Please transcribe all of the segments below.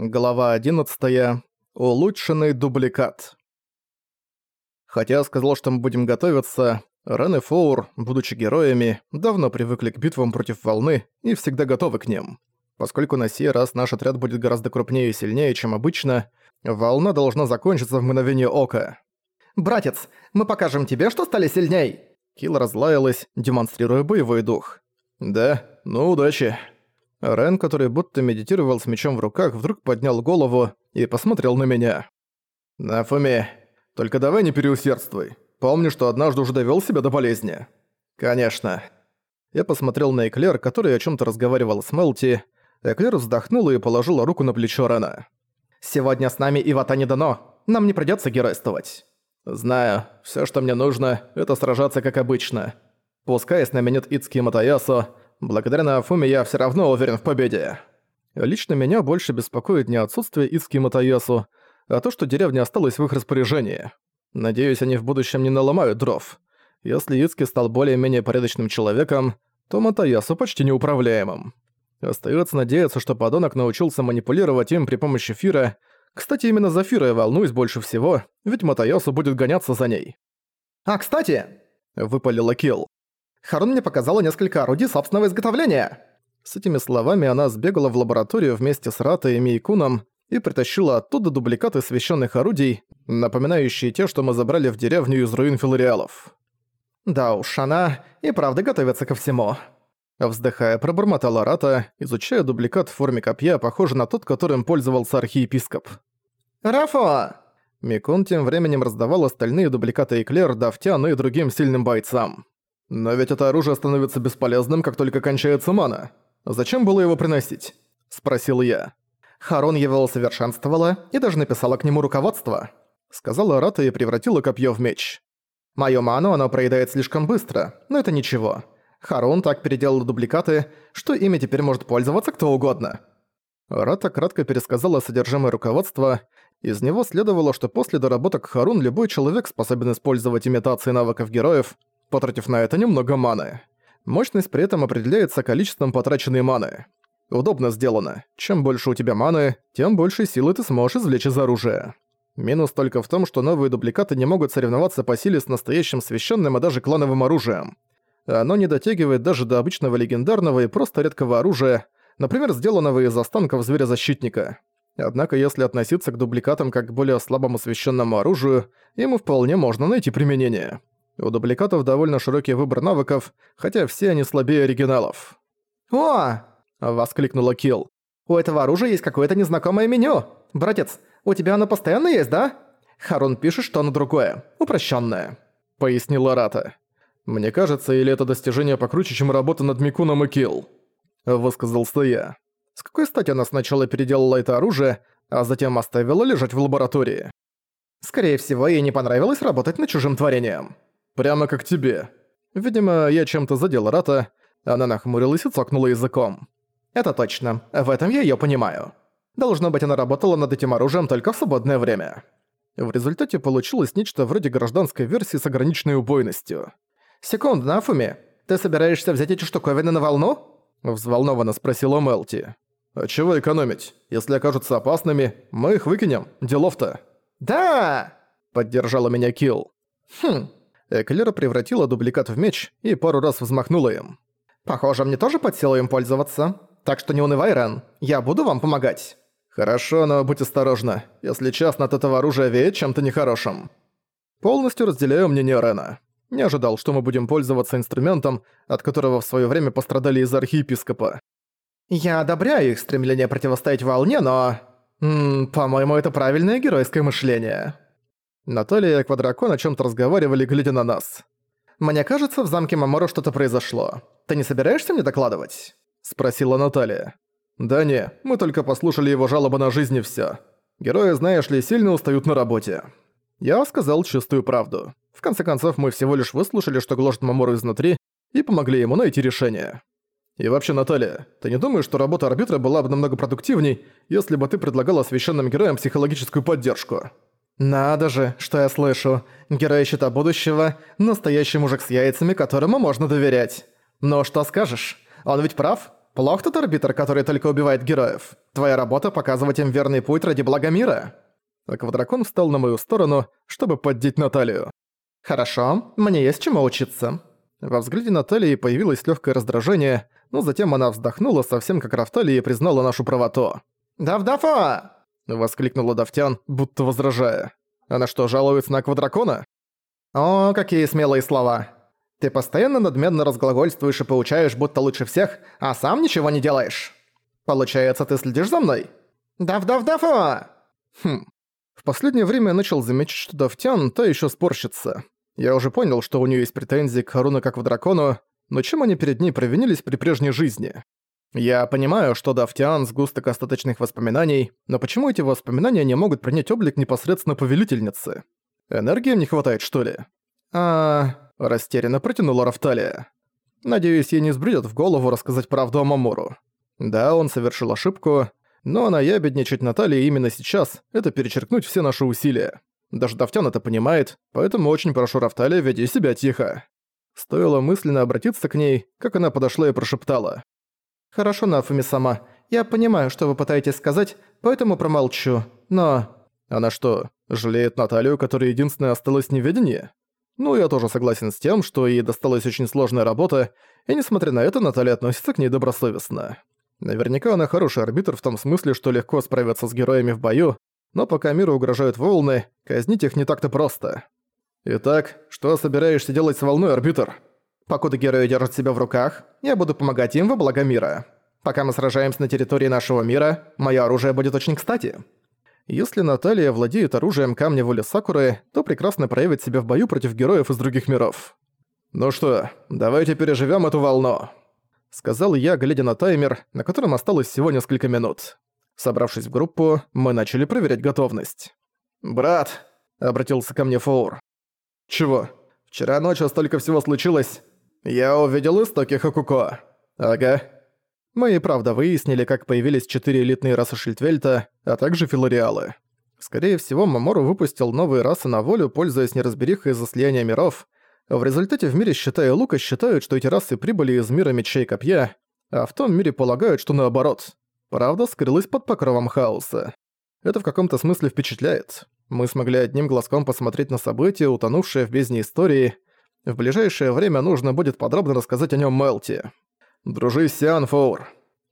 Глава 11. Улучшенный дубликат. Хотя сказал, что мы будем готовиться, Рен и Фоур, будучи героями, давно привыкли к битвам против волны и всегда готовы к ним. Поскольку на сей раз наш отряд будет гораздо крупнее и сильнее, чем обычно, волна должна закончиться в мгновение ока. «Братец, мы покажем тебе, что стали сильней!» Килл разлаялась, демонстрируя боевой дух. «Да, ну удачи!» Рен, который будто медитировал с мечом в руках, вдруг поднял голову и посмотрел на меня. «Нафуми, только давай не переусердствуй. Помни, что однажды уже довёл себя до болезни». «Конечно». Я посмотрел на Эклер, который о чём-то разговаривал с Мелти. Эклер вздохнула и положила руку на плечо Рена. «Сегодня с нами Ивата не дано. Нам не придётся геройствовать». «Знаю. Всё, что мне нужно, это сражаться как обычно. Пускай с нами нет Ицки Матаясо, Благодаря Нафуме я все равно уверен в победе. Лично меня больше беспокоит не отсутствие Ицки Матаясу, а то, что деревня осталась в их распоряжении. Надеюсь, они в будущем не наломают дров. Если Ицки стал более-менее порядочным человеком, то Матаясу почти неуправляемым. Остается надеяться, что подонок научился манипулировать им при помощи Фира. Кстати, именно за Фира я волнуюсь больше всего, ведь Матаясу будет гоняться за ней. «А, кстати!» — выпалила Килл. Харун мне показала несколько орудий собственного изготовления». С этими словами она сбегала в лабораторию вместе с Ратой и Мейкуном и притащила оттуда дубликаты священных орудий, напоминающие те, что мы забрали в деревню из руин филариалов. «Да уж, она и правда готовится ко всему». Вздыхая, пробормотала Рата, изучая дубликат в форме копья, похожий на тот, которым пользовался архиепископ. «Рафо!» Микон тем временем раздавал остальные дубликаты Эклер, Давтян и другим сильным бойцам. Но ведь это оружие становится бесполезным, как только кончается мана. Зачем было его приносить? Спросил я. Харон его усовершенствовала и даже написала к нему руководство. Сказала Рата и превратила копье в меч. Мою ману она проедает слишком быстро, но это ничего. Харон так переделал дубликаты, что ими теперь может пользоваться кто угодно. Рата кратко пересказала содержимое руководства. Из него следовало, что после доработок Харун любой человек способен использовать имитации навыков героев, потратив на это немного маны. Мощность при этом определяется количеством потраченной маны. Удобно сделано. Чем больше у тебя маны, тем больше силы ты сможешь извлечь из оружия. Минус только в том, что новые дубликаты не могут соревноваться по силе с настоящим священным и даже клановым оружием. Оно не дотягивает даже до обычного легендарного и просто редкого оружия, например, сделанного из останков зверя-защитника. Однако если относиться к дубликатам как к более слабому священному оружию, ему вполне можно найти применение. У дубликатов довольно широкий выбор навыков, хотя все они слабее оригиналов. «О!» – воскликнула Килл. «У этого оружия есть какое-то незнакомое меню. Братец, у тебя оно постоянно есть, да?» Харун пишет, что оно другое, упрощенное, пояснила Рата. «Мне кажется, или это достижение покруче, чем работа над Микуном и Килл?» – высказался я. С какой стати она сначала переделала это оружие, а затем оставила лежать в лаборатории? Скорее всего, ей не понравилось работать над чужим творением. Прямо как тебе. Видимо, я чем-то задел Рата. Она нахмурилась и цокнула языком. Это точно. В этом я её понимаю. Должно быть, она работала над этим оружием только в свободное время. В результате получилось нечто вроде гражданской версии с ограниченной убойностью. «Секунду, Нафуми, ты собираешься взять эти штуковины на волну?» Взволнованно спросила Мелти. «А чего экономить? Если окажутся опасными, мы их выкинем. Делов-то». «Да!» — поддержала меня Килл. «Хм, Эклера превратила дубликат в меч и пару раз взмахнула им. «Похоже, мне тоже под силу им пользоваться. Так что не унывай, Рен. Я буду вам помогать». «Хорошо, но будь осторожна. Если честно, от этого оружия веет чем-то нехорошим». Полностью разделяю мнение Рена. Не ожидал, что мы будем пользоваться инструментом, от которого в своё время пострадали из архиепископа. «Я одобряю их стремление противостоять волне, но... по-моему, это правильное геройское мышление». Наталья и Квадракон о чем-то разговаривали, глядя на нас. «Мне кажется, в замке Маморо что-то произошло. Ты не собираешься мне докладывать?» Спросила Наталья. «Да не, мы только послушали его жалобы на жизнь и всё. Герои, знаешь ли, сильно устают на работе». Я сказал чистую правду. В конце концов, мы всего лишь выслушали, что гложет Мамору изнутри, и помогли ему найти решение. И вообще, Наталья, ты не думаешь, что работа арбитра была бы намного продуктивней, если бы ты предлагала священным героям психологическую поддержку?» «Надо же, что я слышу. Герой Щита Будущего – настоящий мужик с яйцами, которому можно доверять. Но что скажешь? Он ведь прав? Плох тот арбитр, который только убивает героев. Твоя работа — показывать им верный путь ради блага мира». Аквадракон встал на мою сторону, чтобы поддеть Наталью. «Хорошо, мне есть чему учиться». Во взгляде Натальи появилось легкое раздражение, но затем она вздохнула совсем как Рафтали и признала нашу правоту. «Давдафа!» — воскликнула Давтян, будто возражая. «Она что, жалуется на Аквадракона?» «О, какие смелые слова! Ты постоянно надменно разглагольствуешь и получаешь, будто лучше всех, а сам ничего не делаешь. Получается, ты следишь за мной? Дав-дав-дафа!» Хм. В последнее время я начал замечать, что Давтян та еще спорщица. Я уже понял, что у нее есть претензии к Харуну как в дракону, но чем они перед ней провинились при прежней жизни? Я понимаю, что Давтиан – сгусток остаточных воспоминаний, но почему эти воспоминания не могут принять облик непосредственно повелительницы? Энергии им не хватает, что ли? А, растерянно протянула Рафталия. Надеюсь, ей не сбредет в голову рассказать правду о Мамору. Да, он совершил ошибку, но наябедничать Наталье именно сейчас – это перечеркнуть все наши усилия. Даже Давтян это понимает, поэтому очень прошу Рафталия, веди себя тихо. Стоило мысленно обратиться к ней, как она подошла и прошептала. «Хорошо, Нафуми сама. Я понимаю, что вы пытаетесь сказать, поэтому промолчу. Но...» «Она что, жалеет Наталью, которая единственная осталась в неведении?» «Ну, я тоже согласен с тем, что ей досталась очень сложная работа, и несмотря на это, Наталья относится к ней добросовестно. Наверняка она хороший арбитр в том смысле, что легко справиться с героями в бою, но пока миру угрожают волны, казнить их не так-то просто. Итак, что собираешься делать с волной, арбитр?» Покуда герои держат себя в руках, я буду помогать им во благо мира. Пока мы сражаемся на территории нашего мира, мое оружие будет очень кстати. Если Наталья владеет оружием камня воли Сакуры, то прекрасно проявит себя в бою против героев из других миров. «Ну что, давайте переживем эту волну», — сказал я, глядя на таймер, на котором осталось всего несколько минут. Собравшись в группу, мы начали проверять готовность. «Брат», — обратился ко мне Фоур. «Чего? Вчера ночью столько всего случилось. «Я увидел истоки Хокуко». «Ага». Мы и правда выяснили, как появились четыре элитные расы Шильдвельта, а также филориалы. Скорее всего, Мамору выпустил новые расы на волю, пользуясь неразберихой из-за слияния миров. В результате в мире Считая Лука считают, что эти расы прибыли из мира мечей копья, а в том мире полагают, что наоборот. Правда скрылась под покровом хаоса. Это в каком-то смысле впечатляет. Мы смогли одним глазком посмотреть на события, утонувшие в бездне истории, в ближайшее время нужно будет подробно рассказать о нем Мелти. Дружи Сиан Фоур.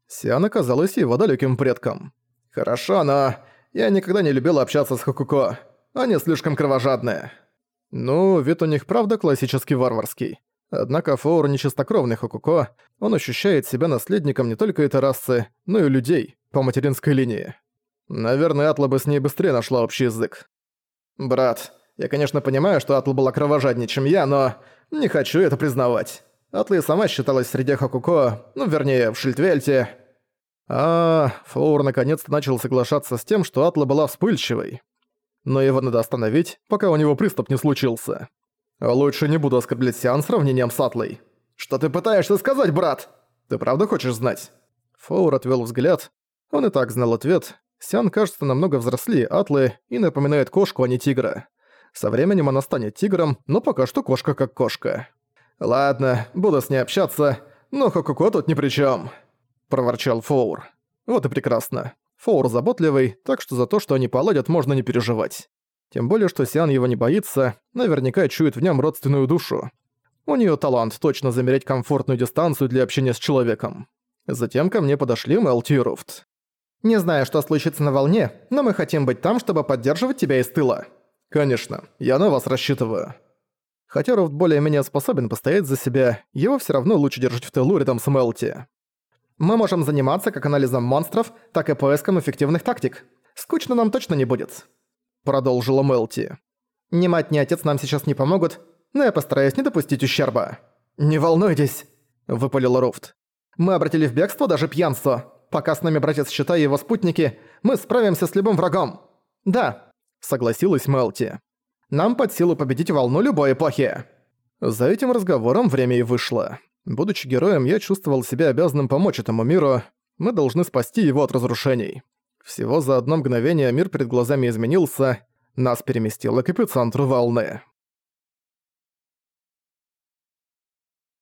Сиан оказалась его далеким предком. Хорошо, но я никогда не любил общаться с Хокуко. Они слишком кровожадные. Ну, вид у них правда классический варварский. Однако Фоур не чистокровный Хокуко, он ощущает себя наследником не только этой расы, но и людей, по материнской линии. Наверное, Атла бы с ней быстрее нашла общий язык. «Брат, я, конечно, понимаю, что Атл была кровожаднее, чем я, но не хочу это признавать. Атла и сама считалась среди Хакуко, ну, вернее, в Шильдвельте. А, Фоур наконец-то начал соглашаться с тем, что Атла была вспыльчивой. Но его надо остановить, пока у него приступ не случился. Лучше не буду оскорблять Сиан сравнением с Атлой. Что ты пытаешься сказать, брат? Ты правда хочешь знать? Фоур отвел взгляд. Он и так знал ответ. Сиан кажется намного взрослее Атлы и напоминает кошку, а не тигра. Со временем она станет тигром, но пока что кошка как кошка. «Ладно, буду с ней общаться, но Хокуко тут ни при чём», – проворчал Фоур. «Вот и прекрасно. Фоур заботливый, так что за то, что они поладят, можно не переживать. Тем более, что Сиан его не боится, наверняка чует в нем родственную душу. У нее талант точно замерять комфортную дистанцию для общения с человеком. Затем ко мне подошли Мелти и Руфт. «Не знаю, что случится на волне, но мы хотим быть там, чтобы поддерживать тебя из тыла», «Конечно, я на вас рассчитываю». Хотя Рофт более-менее способен постоять за себя, его все равно лучше держать в тылу рядом с Мелти. «Мы можем заниматься как анализом монстров, так и поиском эффективных тактик. Скучно нам точно не будет», — продолжила Мелти. «Ни мать, ни отец нам сейчас не помогут, но я постараюсь не допустить ущерба». «Не волнуйтесь», — выпалил Рофт. «Мы обратили в бегство даже пьянство. Пока с нами братец Щита и его спутники, мы справимся с любым врагом. Да, согласилась Мелти. «Нам под силу победить волну любой эпохи!» За этим разговором время и вышло. Будучи героем, я чувствовал себя обязанным помочь этому миру. Мы должны спасти его от разрушений. Всего за одно мгновение мир перед глазами изменился, нас переместило к эпицентру волны.